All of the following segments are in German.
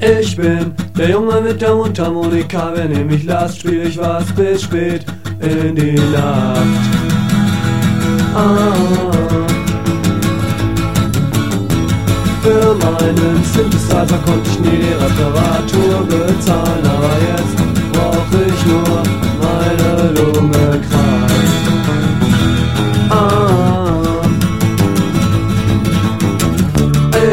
Ich bin der Junge mit der Mundharmonika, wenn ihr mich lasst, spiel ich was bis spät in die Nacht. Ah. Meinen Synthesizer konnte ich nie die Reparatur bezahlen, aber jetzt brauch ich nur meine Lunge krallen. Ah.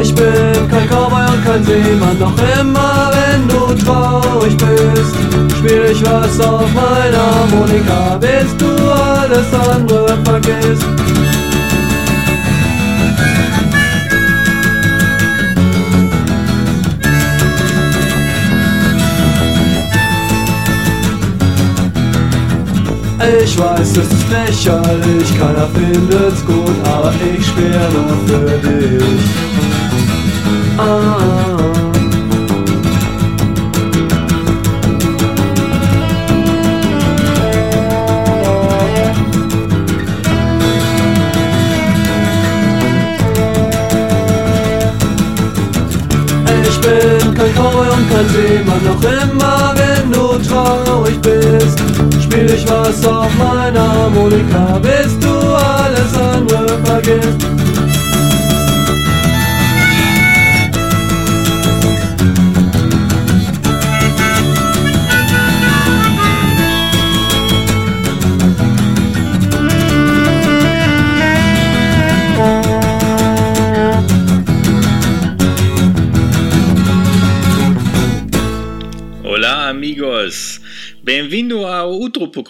Ich bin kein Cowboy und kein Seemann, doch immer wenn du traurig bist, spiel ich was auf meiner Harmonika, bis du alles andere vergisst. Ich weiß, es ist lächerlich, keiner findet's gut, aber ich spiel nur für dich. Ah. Ich bin kein Cowboy und kein Seemann, noch immer, wenn du traurig bist, spiel ich was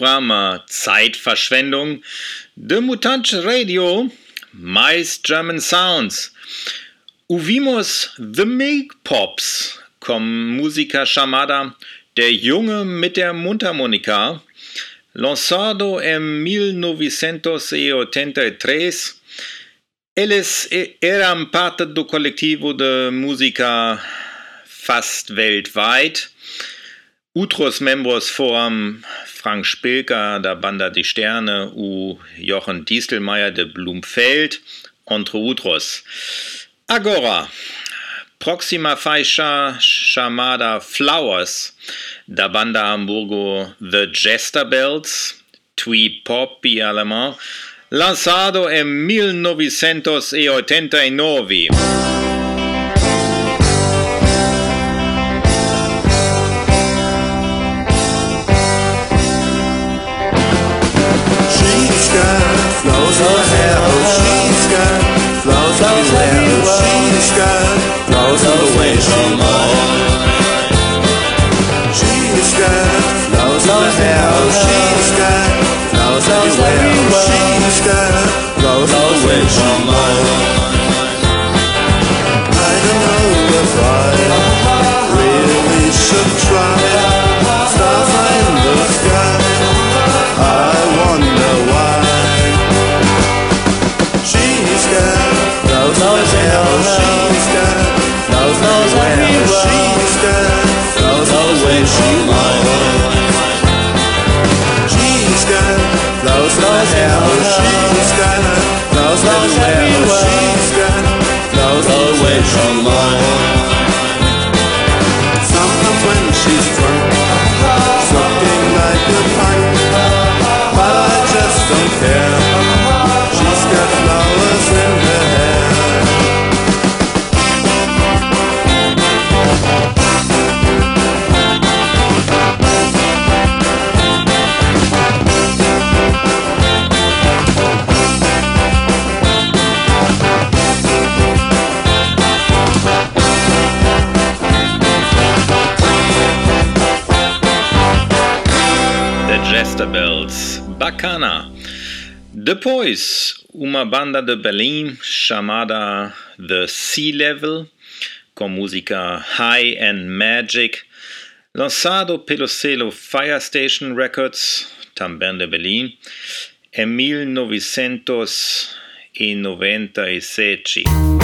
outro programa Zeitverschwendung de Mutante Radio, mais German Sounds. Ouvimos The Milk Pops com música chamada Der Junge mit der Mundharmonika, lançado em 1983. Eles eram parte do coletivo de música fast weltweit. Outros membros foram Frank Spilker da Banda Die Sterne u Jochen Diestelmeier de Blumfeld, entre outros. Agora, próxima faixa chamada Flowers, da Banda Hamburgo The Jester Bells, twee pop e alemão, lançado em 1989. sky, the way the wind. control Depois, uma banda de Berlim chamada The Sea Level, com música High and Magic, lançado pelo selo Firestation Records, também de Berlim, em 1989.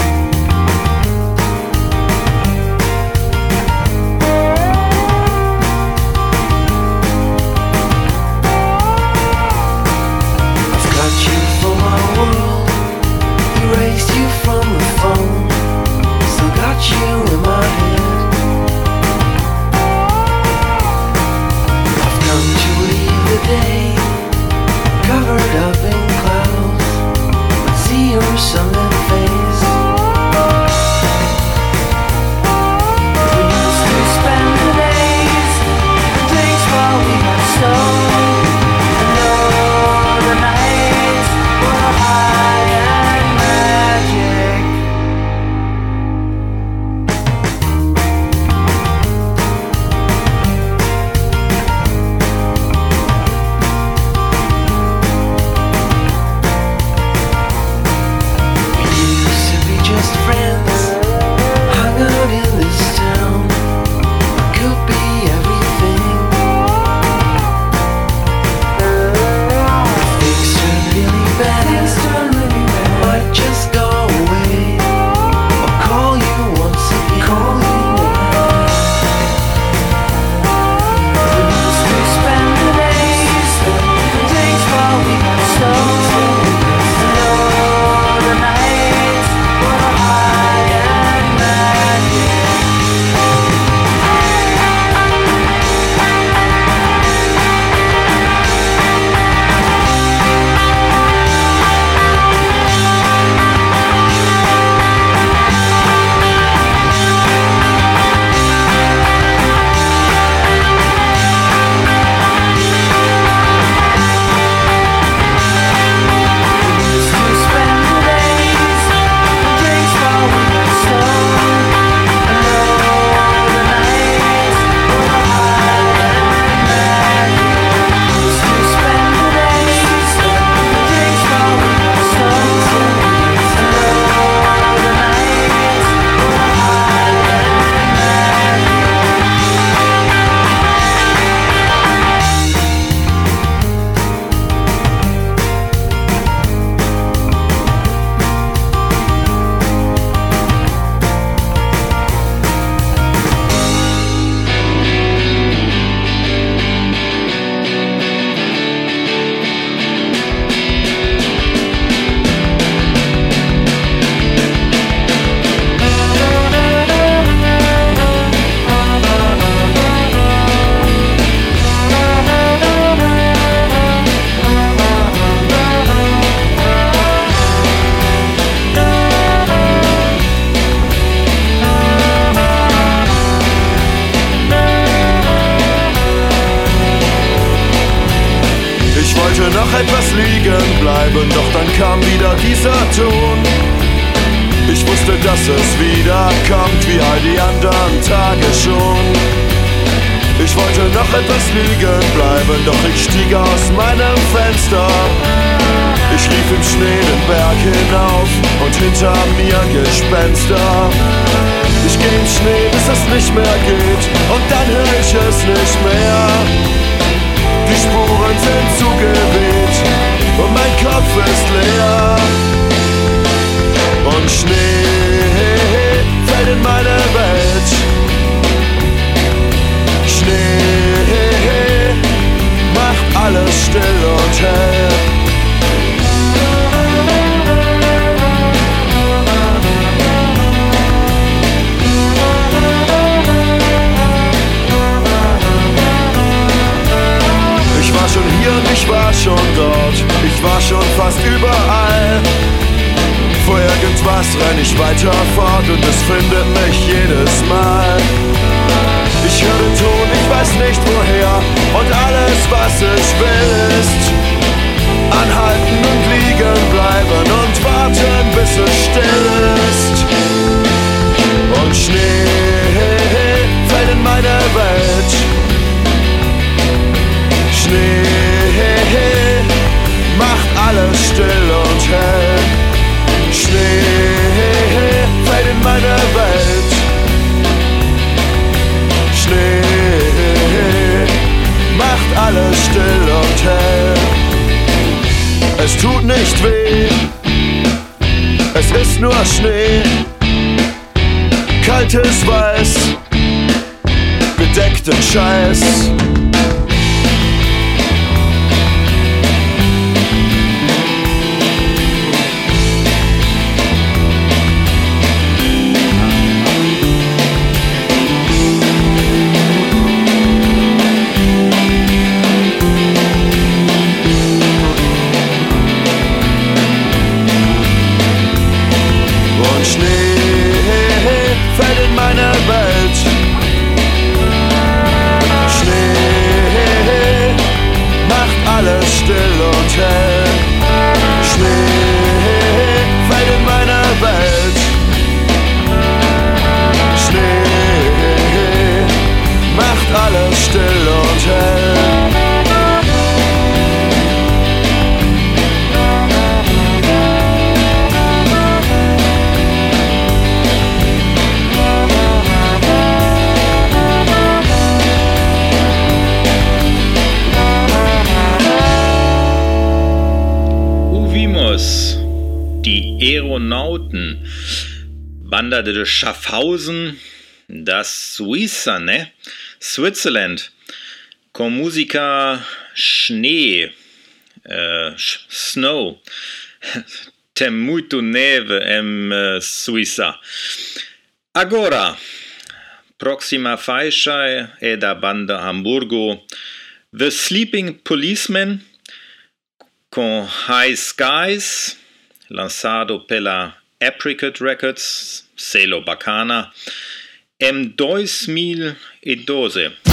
Ich lief im Schnee den Berg hinauf und hinter mir Gespenster. Ich geh im Schnee, bis es nicht mehr geht und dann hör ich es nicht mehr. Die Spuren sind zugeweht und mein Kopf ist leer. Und Schnee fällt in meine Welt. Schnee macht alles still und hell. Hier und ich war schon dort. Ich war schon fast überall. Vor irgendwas renn ich weiter fort und es findet mich jedes Mal. Ich höre Ton, ich weiß nicht woher. Und alles, was ich will, ist anhalten und liegen bleiben und warten, bis es still ist. Und Schnee fällt in meine Welt. Schnee macht alles still und hell. Schnee fällt in meine Welt. Schnee macht alles still und hell. Es tut nicht weh, ist nur Schnee. Kaltes Weiß, bedeckten Scheiß. Wanderte durch Schaffhausen, das Suiza, ne? Switzerland, con Musica Schnee, äh, Snow, tem muito neve em äh, Suiza. Agora, próxima faixa é da banda Hamburgo, The Sleeping Policeman, com High Skies, lançado pela Apricot Records, selo bacana, em 2012. I could be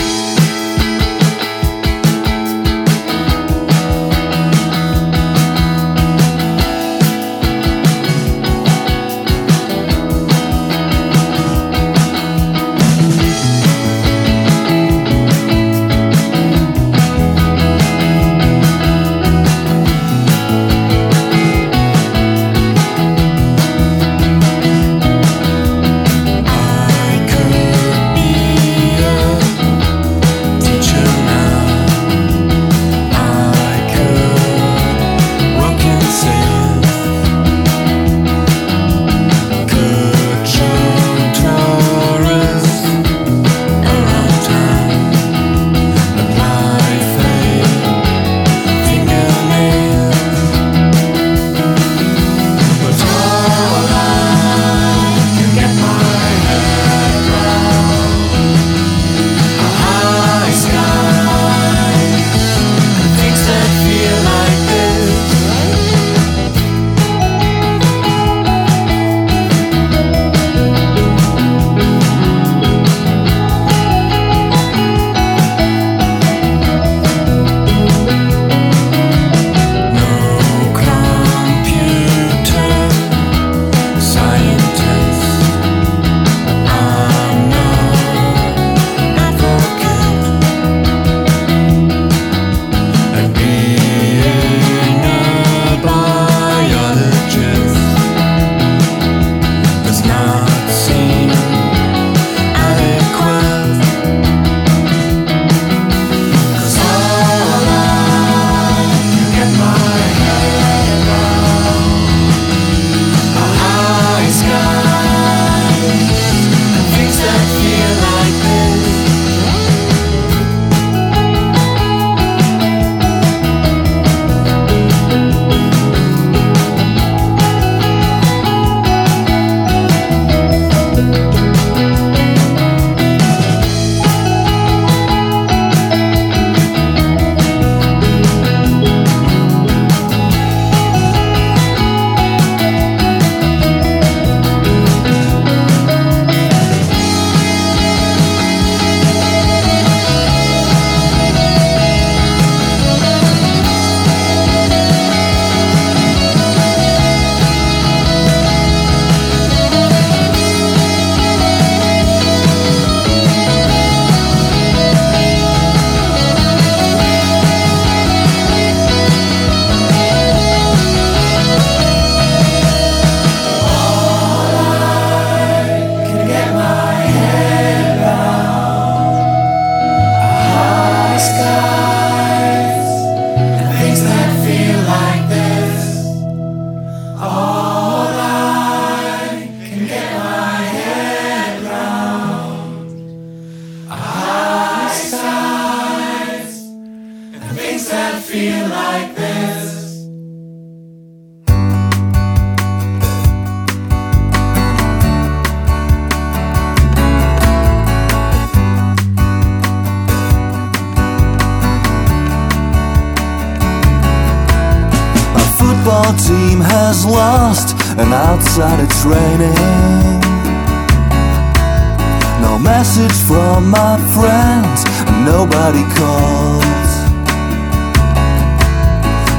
No message from my friends, nobody calls.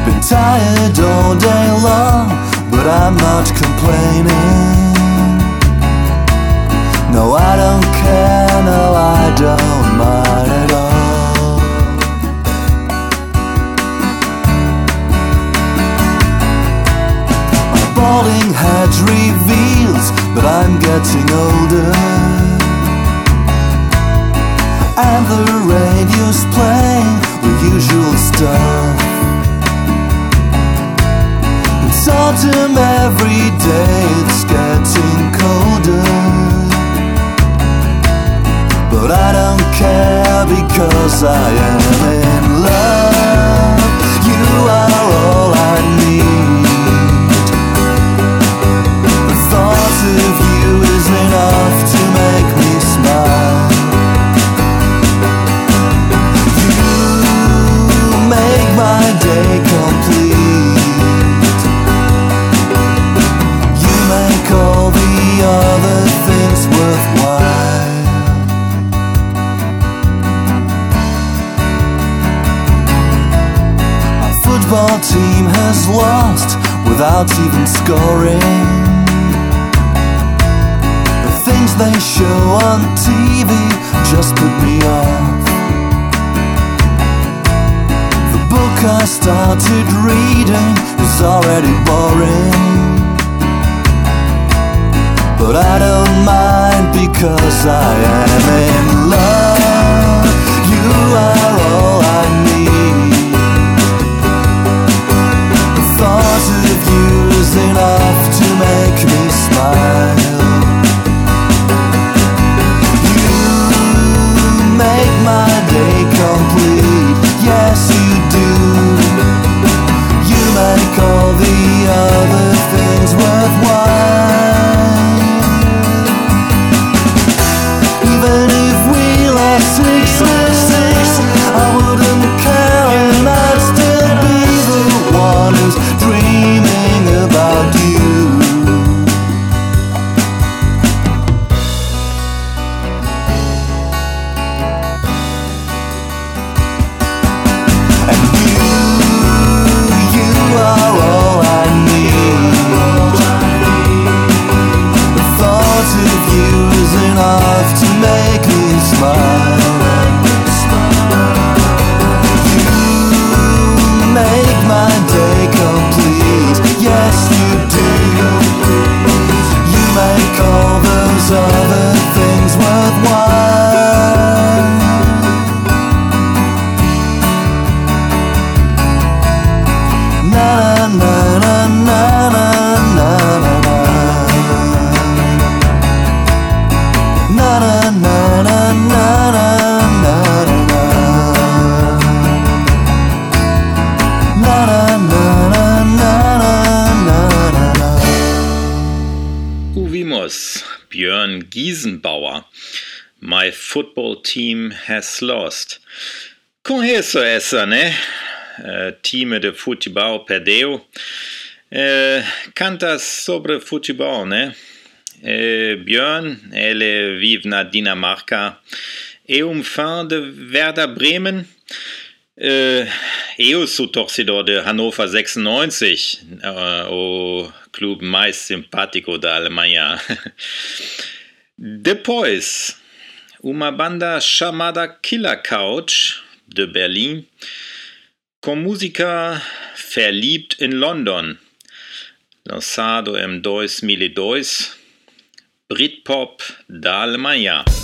Been tired all day long, but I'm not complaining. No, I don't care, no, I don't Balding head reveals that I'm getting older. And the radio's playing the usual stuff. It's autumn every day, it's getting colder. But I don't care because I am in love. You are all I need. Of you is enough to make me smile. You make my day complete. You make all the other things worthwhile. Our football team has lost without even scoring. Things they show on TV just put me off. The book I started reading is already boring. But I don't mind because I am in love. You are all I need. The thought of you is enough to make me smile. Day complete. Yes, you do. You make all the other things worthwhile. Has lost. Com isso essa, né? Uh, time de futebol perdeu. Uh, canta sobre futebol, né? Uh, Björn, ele vive na Dinamarca. É um fã de Werder Bremen. Uh, eu sou torcedor de Hannover 96, uh, o clube mais simpático da Alemanha. Depois, uma banda chamada Killer Couch, de com música Verliebt in London, lançado em 2002, Britpop da.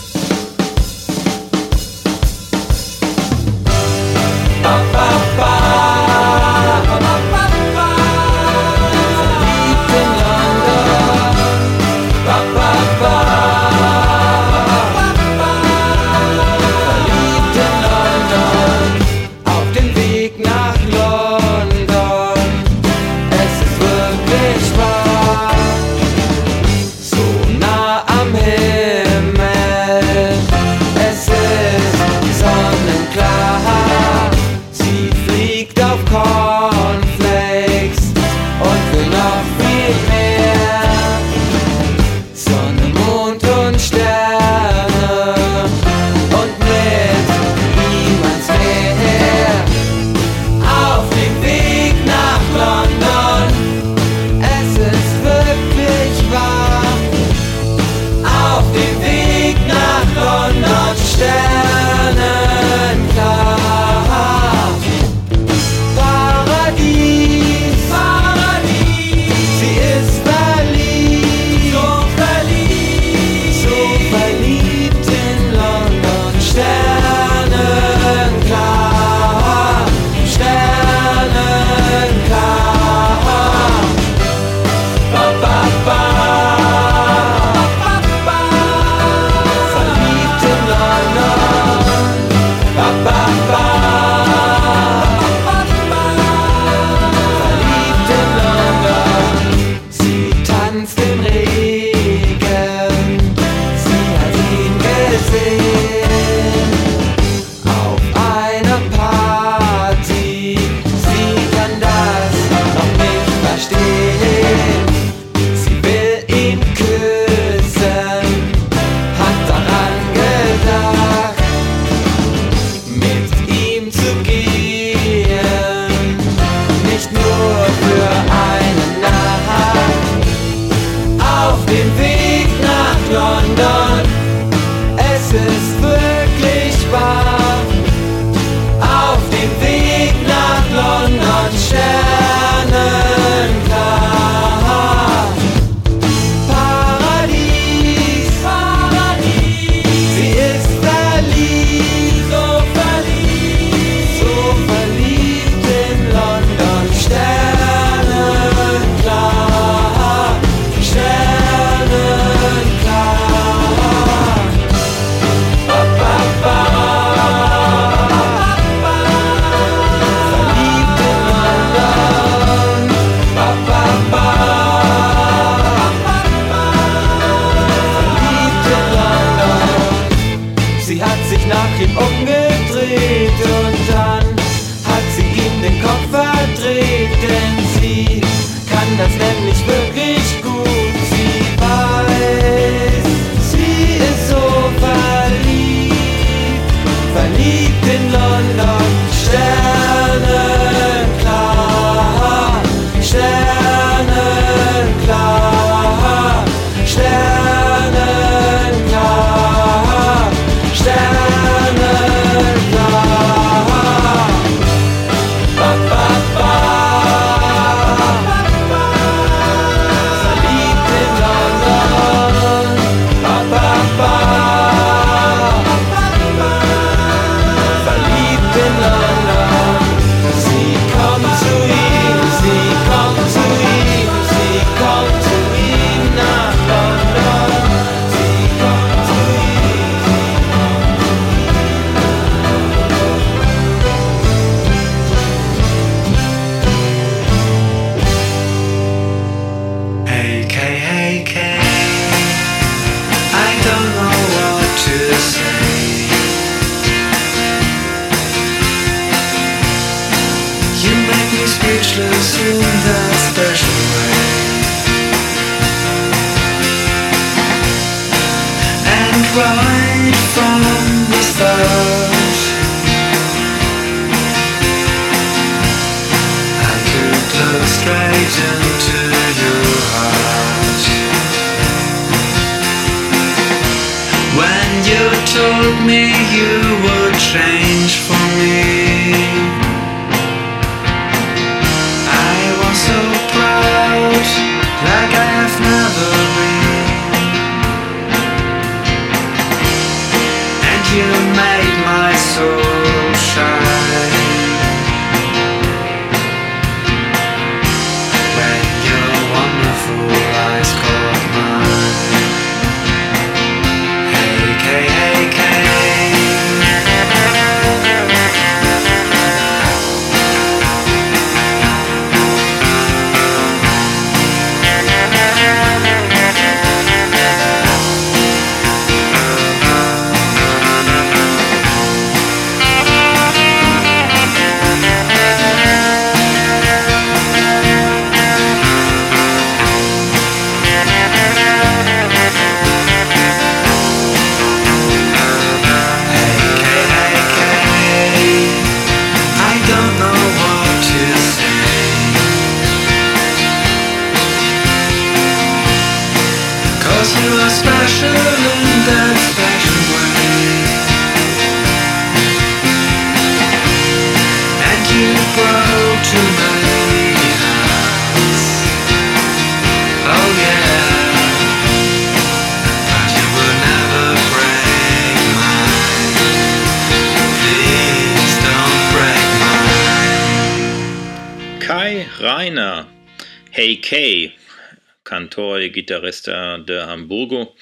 neue Gitarrista äh, de Hamburgo,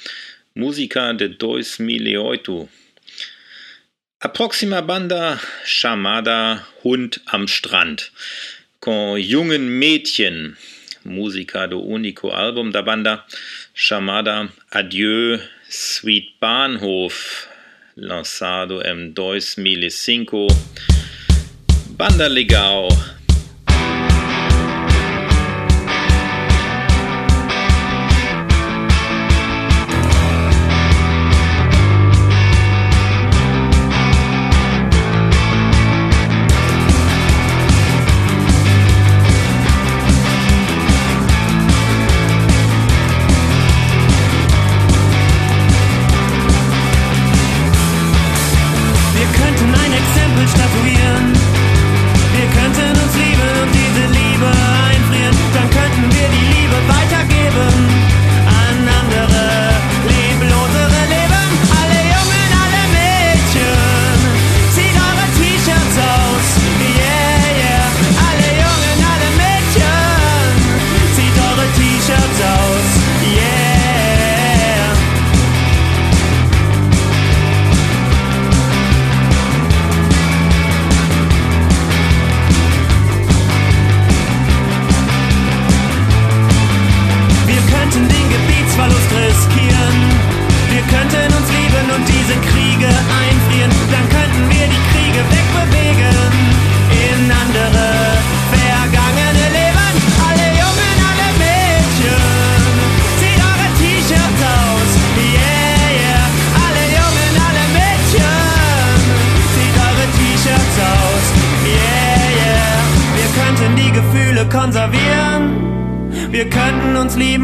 Musica de 2008. Aproxima Banda Chamada Hund am Strand. Con jungen Mädchen. Musica do Unico Album da Banda Chamada Adieu Sweet Bahnhof. Lanzado em 2005. E Banda Legal.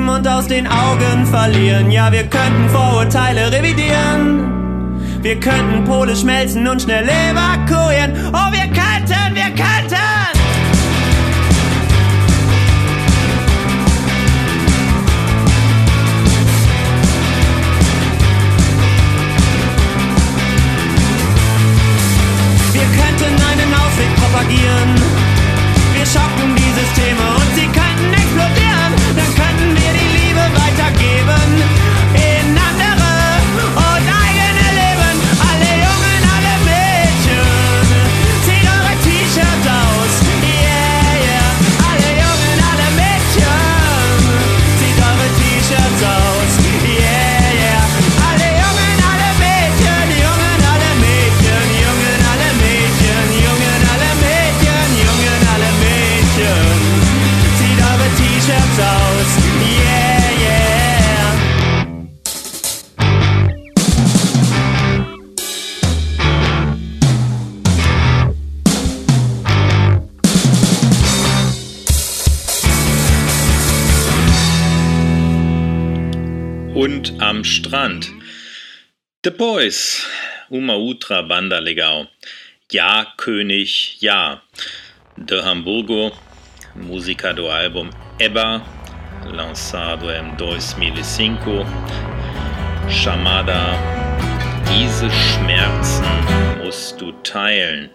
Und aus den Augen verlieren. Ja, wir könnten Vorurteile revidieren. Wir könnten Pole schmelzen und schnell evakuieren. Oh, wir könnten Boys, uma outra banda legal. Ja, König, ja. De Hamburgo, música do Album Ebba, lançado em 2005, e chamada Diese Schmerzen musst du teilen.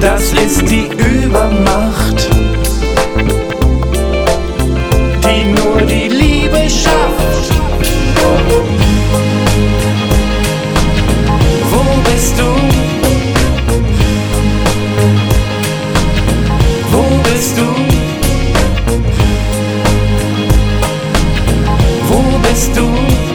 Das ist die Übermacht, die nur die Liebe schafft. Wo bist du? Wo bist du? Wo bist du?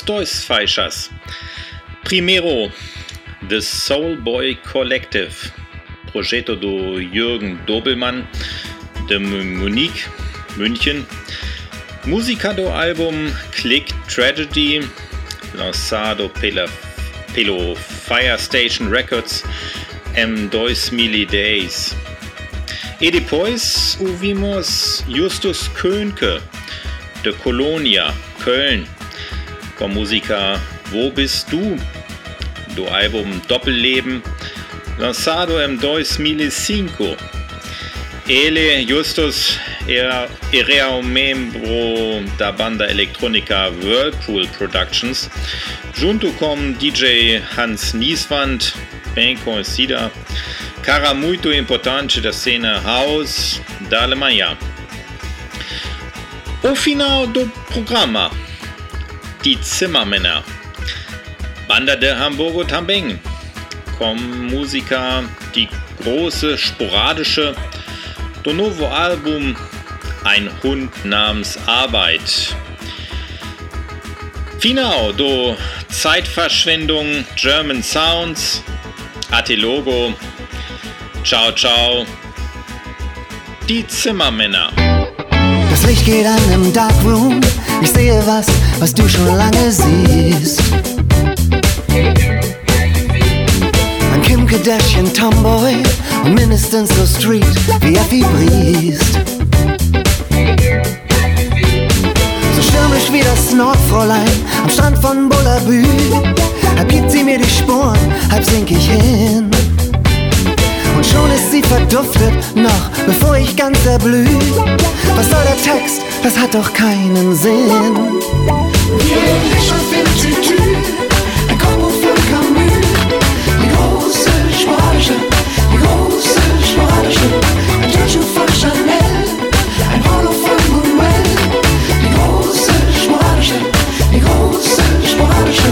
Ouvimos dois faixas. Primeiro, The Soul Boy Collective, projeto do Jürgen Dobelmann, de Mu- Munich, München. Música do álbum Click Tragedy, lançado pela, pelo Fire Station Records em 2010. E depois ouvimos Justus Könke, de Colonia, Köln, a música Wo bist du? do álbum Doppelleben, lançado em 2005. Ele, Justus, era, era um membro da banda eletrônica Whirlpool Productions, junto com DJ Hans Nieswand, bem conhecida, cara muito importante da cena house da Alemanha. O final do programa, die Zimmermänner, Banda de Hamburgo Tambeng, com música die große sporadische do novo Album Ein Hund namens Arbeit. Final do Zeitverschwendung German Sounds, Atelogo, Ciao Ciao, die Zimmermänner. Das Licht geht an im Darkroom. Ich sehe was, was du schon lange siehst. Ein Kim Kardashian Tomboy und mindestens so Street wie Effie Briest. So stürmisch wie das Nordfräulein am Strand von Bullabü. Halb gibt sie mir die Sporen, halb sink ich hin. Und schon ist sie verduftet, noch bevor ich ganz erblüh. Was soll der Text? das hat doch keinen Sinn. Ein Kochbuch für Camus, die große spanische, die große spanische, ein Turnschuh von Chanel, ein Polo von Manuel, die große spanische, die große spanische.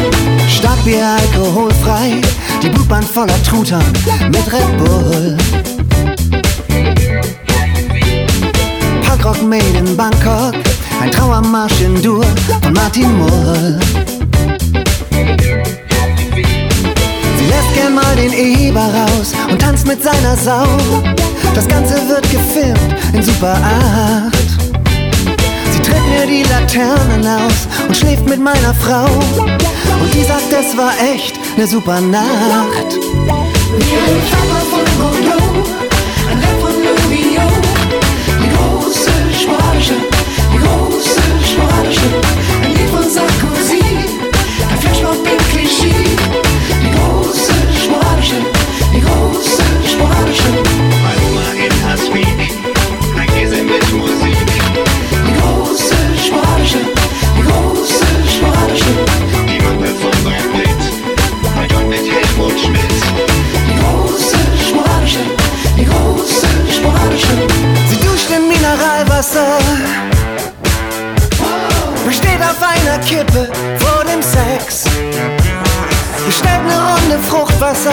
Stadtbier alkoholfrei, die Blutbahn voller Truthahn mit Red Bull. Punkrock made in Bangkok, ein Trauermarsch in Dur von Martin Mull. Sie lässt gern mal den Eber raus und tanzt mit seiner Sau. Das Ganze wird gefilmt in Super 8. Sie tritt mir die Laternen aus und schläft mit meiner Frau. Und die sagt, es war echt ne super Nacht. Wie ein von Bordeaux, Spanische, die große Spanische, ein Lied von Sarkozy, ein Mineralwasser, besteht auf einer Kippe vor dem Sex. Bestellt ne Runde Fruchtwasser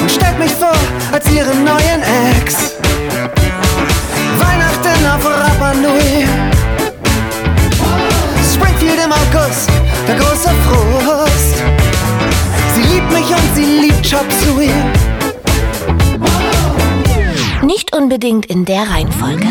und stellt mich vor als ihren neuen Ex. Weihnachten auf Rapa Nui. Springfield im August, der große Frust. Sie liebt mich und sie liebt Chop Suey. Nicht unbedingt in der Reihenfolge.